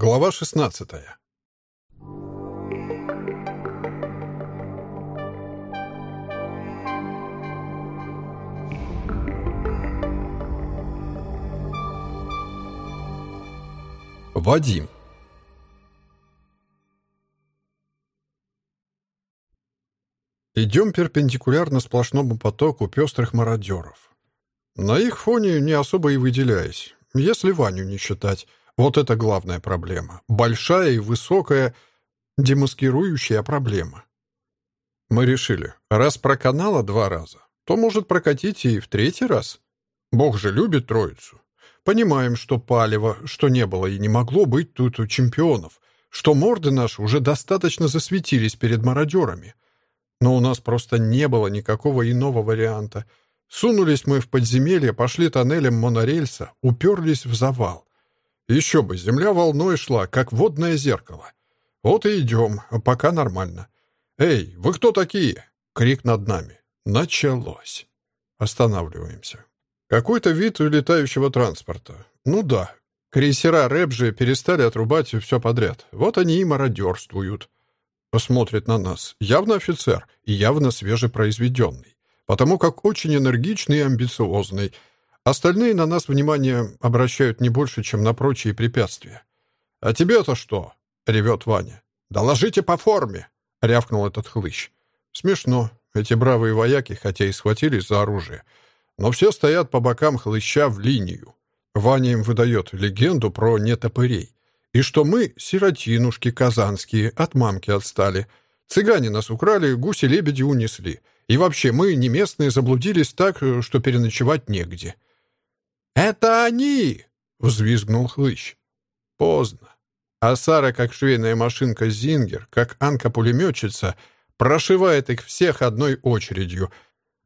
Глава 16 Вадим Идем перпендикулярно сплошному потоку пестрых мародеров. На их фоне не особо и выделяясь, если Ваню не считать. Вот это главная проблема. Большая и высокая демаскирующая проблема. Мы решили, раз проканала два раза, то может прокатить и в третий раз. Бог же любит троицу. Понимаем, что палево, что не было и не могло быть тут у чемпионов, что морды наши уже достаточно засветились перед мародерами. Но у нас просто не было никакого иного варианта. Сунулись мы в подземелье, пошли тоннелем монорельса, уперлись в завал. Еще бы, земля волной шла, как водное зеркало. Вот и идем, пока нормально. «Эй, вы кто такие?» — крик над нами. Началось. Останавливаемся. Какой-то вид летающего транспорта. Ну да, крейсера Рэбжи перестали отрубать все подряд. Вот они и мародерствуют. Смотрит на нас. Явно офицер и явно свежепроизведенный. Потому как очень энергичный и амбициозный — Остальные на нас внимание обращают не больше, чем на прочие препятствия. «А тебе-то что?» — ревет Ваня. «Доложите по форме!» — рявкнул этот хлыщ. Смешно. Эти бравые вояки, хотя и схватились за оружие, но все стоят по бокам хлыща в линию. Ваня им выдает легенду про нетопырей. И что мы, сиротинушки казанские, от мамки отстали. Цыгане нас украли, гуси-лебеди унесли. И вообще мы, не местные, заблудились так, что переночевать негде. «Это они!» — взвизгнул хлыщ. Поздно. А Сара, как швейная машинка Зингер, как Анка-пулеметчица, прошивает их всех одной очередью.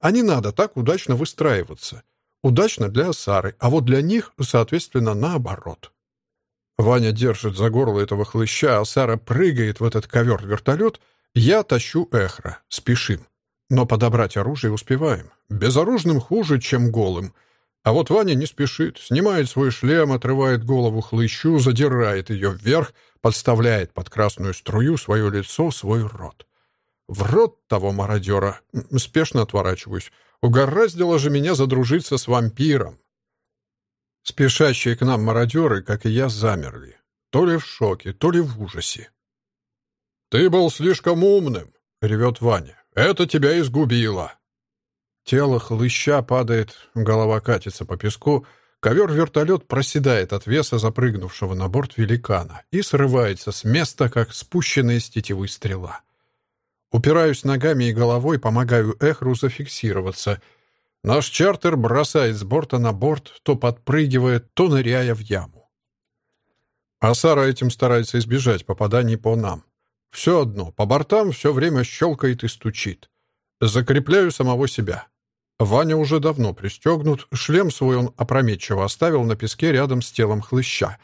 А не надо так удачно выстраиваться. Удачно для Сары, а вот для них, соответственно, наоборот. Ваня держит за горло этого хлыща, а Сара прыгает в этот ковер-вертолет. Я тащу эхро. Спешим. Но подобрать оружие успеваем. Безоружным хуже, чем голым — а вот Ваня не спешит, снимает свой шлем, отрывает голову хлыщу, задирает ее вверх, подставляет под красную струю свое лицо, свой рот. В рот того мародера. Спешно отворачиваюсь. Угораздило же меня задружиться с вампиром. Спешащие к нам мародеры, как и я, замерли. То ли в шоке, то ли в ужасе. «Ты был слишком умным!» — ревет Ваня. «Это тебя изгубило!» Тело хлыща падает, голова катится по песку, ковер-вертолет проседает от веса запрыгнувшего на борт великана и срывается с места, как спущенная с тетивы стрела. Упираюсь ногами и головой, помогаю Эхру зафиксироваться. Наш чартер бросает с борта на борт, то подпрыгивает, то ныряя в яму. А Сара этим старается избежать попаданий по нам. Все одно, по бортам все время щелкает и стучит. Закрепляю самого себя. Ваня уже давно пристегнут, шлем свой он опрометчиво оставил на песке рядом с телом хлыща.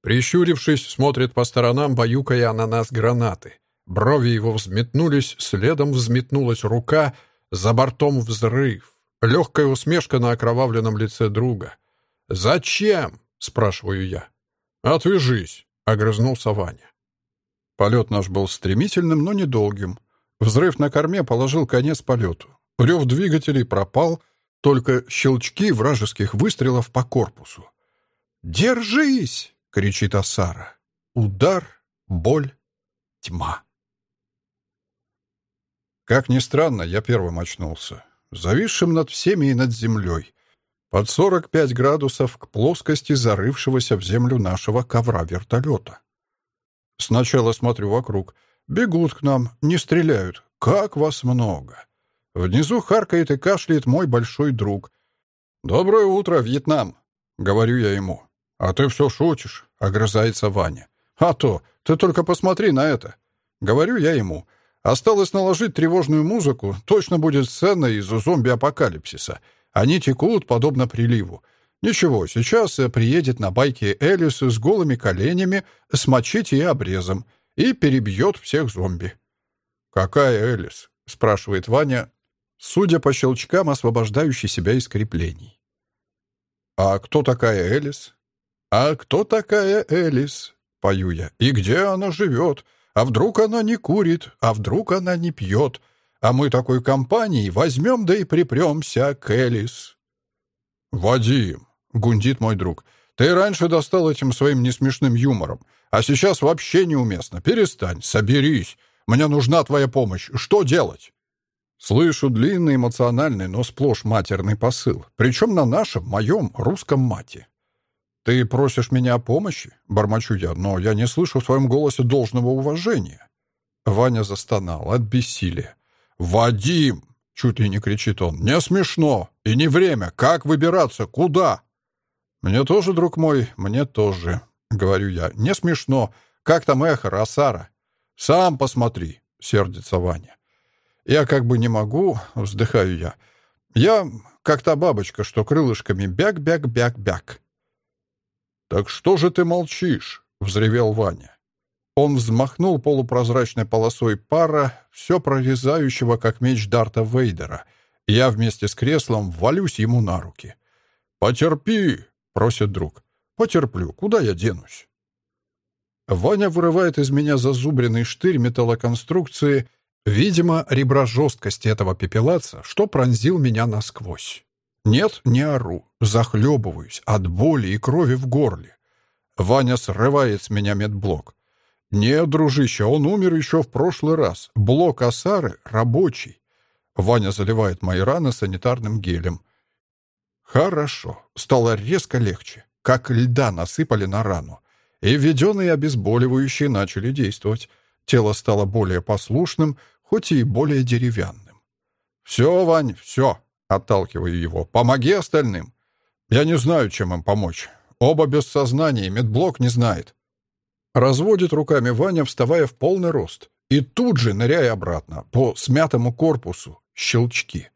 Прищурившись, смотрит по сторонам, баюкая на нас гранаты. Брови его взметнулись, следом взметнулась рука, за бортом взрыв. Легкая усмешка на окровавленном лице друга. «Зачем?» — спрашиваю я. «Отвяжись», — огрызнулся Ваня. Полет наш был стремительным, но недолгим. Взрыв на корме положил конец полету. Рев двигателей пропал, только щелчки вражеских выстрелов по корпусу. «Держись!» — кричит Асара. Удар, боль, тьма. Как ни странно, я первым очнулся, зависшим над всеми и над землей, под 45 градусов к плоскости зарывшегося в землю нашего ковра вертолета. Сначала смотрю вокруг. Бегут к нам, не стреляют. Как вас много! Внизу харкает и кашляет мой большой друг. «Доброе утро, Вьетнам!» — говорю я ему. «А ты все шутишь», — огрызается Ваня. «А то, ты только посмотри на это!» Говорю я ему. Осталось наложить тревожную музыку, точно будет сцена из зомби-апокалипсиса. Они текут, подобно приливу. Ничего, сейчас приедет на байке Элис с голыми коленями, с мачете и обрезом, и перебьет всех зомби. «Какая Элис?» — спрашивает Ваня, судя по щелчкам, освобождающий себя из креплений. «А кто такая Элис?» «А кто такая Элис?» пою я. «И где она живет? А вдруг она не курит? А вдруг она не пьет? А мы такой компанией возьмем да и припремся к Элис». «Вадим», — гундит мой друг, — «ты раньше достал этим своим несмешным юмором, а сейчас вообще неуместно. Перестань, соберись. Мне нужна твоя помощь. Что делать?» Слышу длинный, эмоциональный, но сплошь матерный посыл, причем на нашем, моем, русском мате. «Ты просишь меня о помощи?» — бормочу я, но я не слышу в твоем голосе должного уважения. Ваня застонал от бессилия. «Вадим!» — чуть ли не кричит он. «Не смешно! И не время! Как выбираться? Куда?» «Мне тоже, друг мой, мне тоже», — говорю я. «Не смешно. Как там эхо, Росара?» «Сам посмотри», — сердится Ваня. Я как бы не могу, вздыхаю я. Я как та бабочка, что крылышками бяк-бяк-бяк-бяк. «Так что же ты молчишь?» — взревел Ваня. Он взмахнул полупрозрачной полосой пара, все прорезающего, как меч Дарта Вейдера. Я вместе с креслом валюсь ему на руки. «Потерпи!» — просит друг. «Потерплю. Куда я денусь?» Ваня вырывает из меня зазубренный штырь металлоконструкции — Видимо, ребра жесткости этого пепелаца, что пронзил меня насквозь. Нет, не ору, захлебываюсь от боли и крови в горле. Ваня срывает с меня медблок. Нет, дружище, он умер еще в прошлый раз. Блок Асары рабочий. Ваня заливает мои раны санитарным гелем. Хорошо. Стало резко легче. Как льда насыпали на рану. И введенные обезболивающие начали действовать. Тело стало более послушным, хоть и более деревянным. «Все, Вань, все!» — отталкиваю его. «Помоги остальным!» «Я не знаю, чем им помочь. Оба без сознания, медблок не знает». Разводит руками Ваня, вставая в полный рост. И тут же ныряя обратно, по смятому корпусу, щелчки.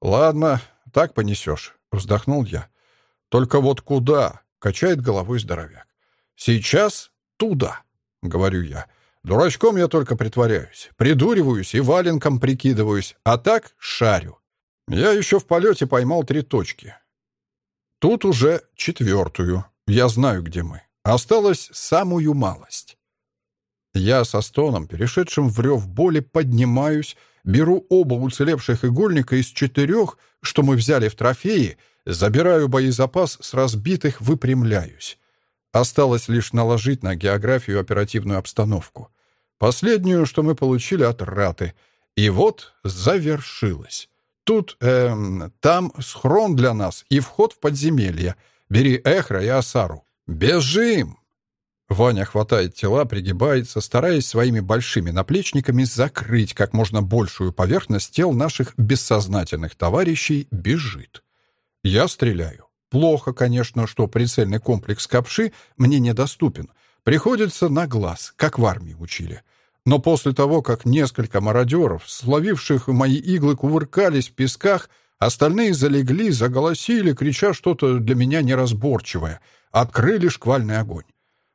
«Ладно, так понесешь», — вздохнул я. «Только вот куда?» — качает головой здоровяк. «Сейчас туда», — говорю я. Дурачком я только притворяюсь, придуриваюсь и валенком прикидываюсь, а так шарю. Я еще в полете поймал три точки. Тут уже четвертую. Я знаю, где мы. Осталось самую малость. Я со стоном, перешедшим в рев боли, поднимаюсь, беру оба уцелевших игольника из четырех, что мы взяли в трофеи, забираю боезапас с разбитых, выпрямляюсь. Осталось лишь наложить на географию оперативную обстановку. Последнюю, что мы получили от Раты. И вот завершилось. Тут, эм, там схрон для нас и вход в подземелье. Бери Эхра и Асару. Бежим!» Ваня хватает тела, пригибается, стараясь своими большими наплечниками закрыть как можно большую поверхность тел наших бессознательных товарищей, бежит. Я стреляю. Плохо, конечно, что прицельный комплекс Капши мне недоступен — Приходится на глаз, как в армии учили. Но после того, как несколько мародеров, словивших мои иглы, кувыркались в песках, остальные залегли, заголосили, крича что-то для меня неразборчивое, открыли шквальный огонь.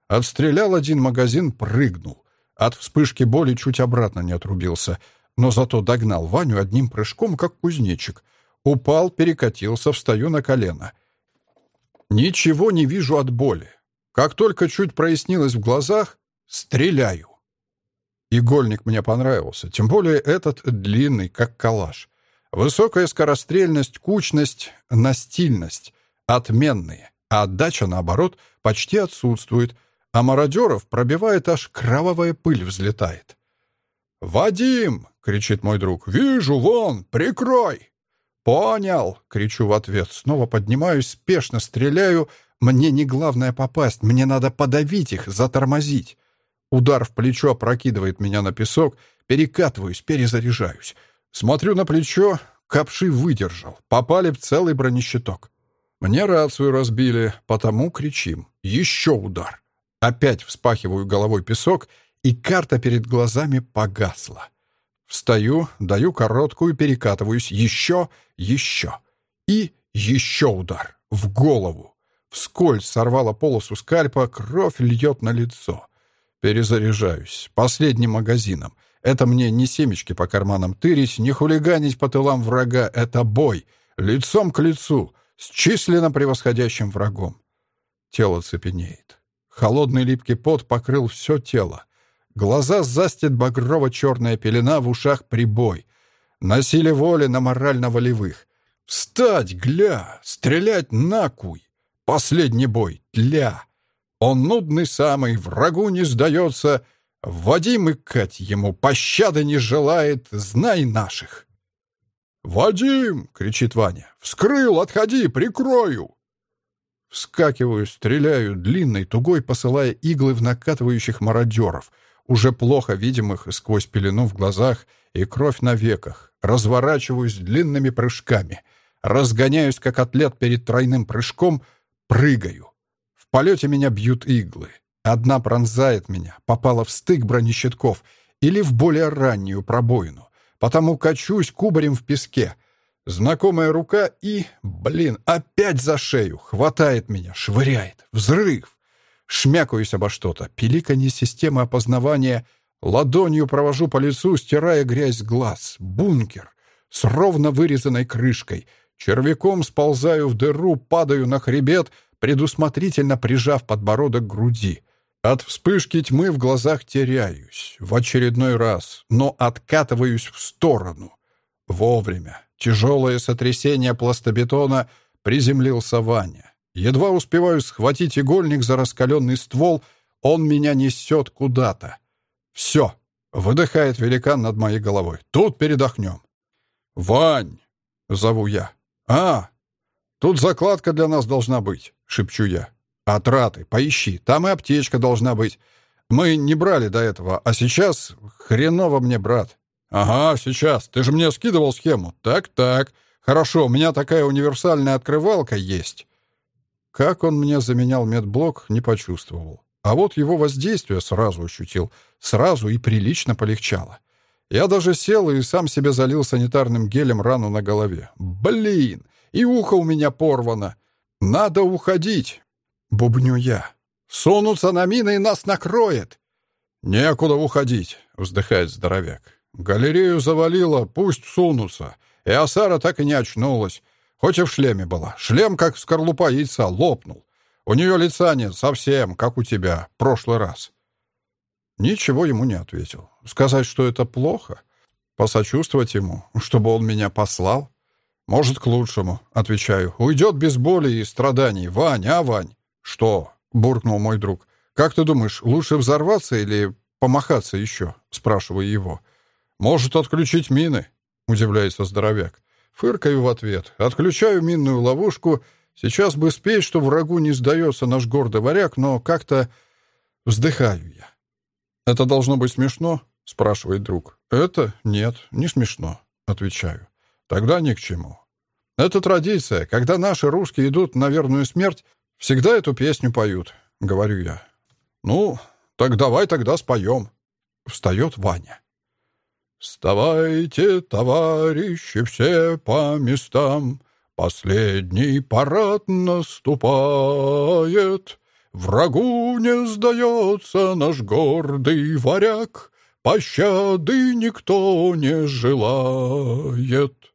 Отстрелял один магазин, прыгнул. От вспышки боли чуть обратно не отрубился, но зато догнал Ваню одним прыжком, как кузнечик. Упал, перекатился, встаю на колено. Ничего не вижу от боли. Как только чуть прояснилось в глазах, стреляю. Игольник мне понравился, тем более этот длинный, как калаш. Высокая скорострельность, кучность, настильность — отменные, а отдача, наоборот, почти отсутствует, а мародеров пробивает аж кровавая пыль взлетает. «Вадим!» — кричит мой друг. «Вижу, вон! Прикрой!» «Понял!» — кричу в ответ. Снова поднимаюсь, спешно стреляю, мне не главное попасть, мне надо подавить их, затормозить. Удар в плечо опрокидывает меня на песок, перекатываюсь, перезаряжаюсь. Смотрю на плечо, капши выдержал, попали в целый бронещиток. Мне рацию разбили, потому кричим. Еще удар. Опять вспахиваю головой песок, и карта перед глазами погасла. Встаю, даю короткую, перекатываюсь. Еще, еще. И еще удар. В голову. Вскользь сорвала полосу скальпа, кровь льет на лицо. Перезаряжаюсь. Последним магазином. Это мне не семечки по карманам тырить, не хулиганить по тылам врага. Это бой. Лицом к лицу. С численно превосходящим врагом. Тело цепенеет. Холодный липкий пот покрыл все тело. Глаза застит багрово-черная пелена, в ушах прибой. На силе воли, на морально-волевых. Встать, гля, стрелять на куй. Последний бой, тля. Он нудный самый, врагу не сдается. Вадим и Кать ему пощады не желает, знай наших. «Вадим!» — кричит Ваня. «Вскрыл! Отходи! Прикрою!» Вскакиваю, стреляю, длинной, тугой, посылая иглы в накатывающих мародеров, уже плохо видимых сквозь пелену в глазах и кровь на веках. Разворачиваюсь длинными прыжками. Разгоняюсь, как атлет перед тройным прыжком, прыгаю. В полете меня бьют иглы. Одна пронзает меня, попала в стык бронещитков или в более раннюю пробоину. Потому качусь кубарем в песке. Знакомая рука и, блин, опять за шею. Хватает меня, швыряет. Взрыв. Шмякаюсь обо что-то. Пиликанье системы опознавания. Ладонью провожу по лицу, стирая грязь с глаз. Бункер. С ровно вырезанной крышкой. Червяком сползаю в дыру, падаю на хребет, предусмотрительно прижав подбородок к груди. От вспышки тьмы в глазах теряюсь. В очередной раз. Но откатываюсь в сторону. Вовремя. Тяжелое сотрясение пластобетона приземлился Ваня. Едва успеваю схватить игольник за раскаленный ствол, он меня несет куда-то. «Все!» — выдыхает великан над моей головой. «Тут передохнем». «Вань!» — зову я. «А, тут закладка для нас должна быть», — шепчу я. «Отраты, поищи, там и аптечка должна быть. Мы не брали до этого, а сейчас хреново мне, брат». «Ага, сейчас. Ты же мне скидывал схему. Так-так. Хорошо, у меня такая универсальная открывалка есть». Как он мне заменял медблок, не почувствовал. А вот его воздействие сразу ощутил. Сразу и прилично полегчало. Я даже сел и сам себе залил санитарным гелем рану на голове. Блин! И ухо у меня порвано. Надо уходить. Бубню я. «Сунутся на мины и нас накроет!» «Некуда уходить», — вздыхает здоровяк. «Галерею завалило, пусть сунутся». И Асара так и не очнулась. Хоть и в шлеме была. Шлем, как скорлупа яйца, лопнул. У нее лица нет совсем, как у тебя, прошлый раз. Ничего ему не ответил. Сказать, что это плохо? Посочувствовать ему, чтобы он меня послал? Может, к лучшему, отвечаю. Уйдет без боли и страданий. Вань, а, Вань? «Что?» — буркнул мой друг. «Как ты думаешь, лучше взорваться или помахаться еще?» — спрашиваю его. «Может, отключить мины?» — удивляется здоровяк. Фыркаю в ответ. Отключаю минную ловушку. Сейчас бы спеть, что врагу не сдается наш гордый варяг, но как-то вздыхаю я. «Это должно быть смешно?» — спрашивает друг. «Это? Нет, не смешно», — отвечаю. «Тогда ни к чему. Это традиция. Когда наши русские идут на верную смерть, Всегда эту песню поют, — говорю я. Ну, так давай тогда споем. Встает Ваня. «Вставайте, товарищи, все по местам, Последний парад наступает. Врагу не сдается наш гордый варяг, Пощады никто не желает».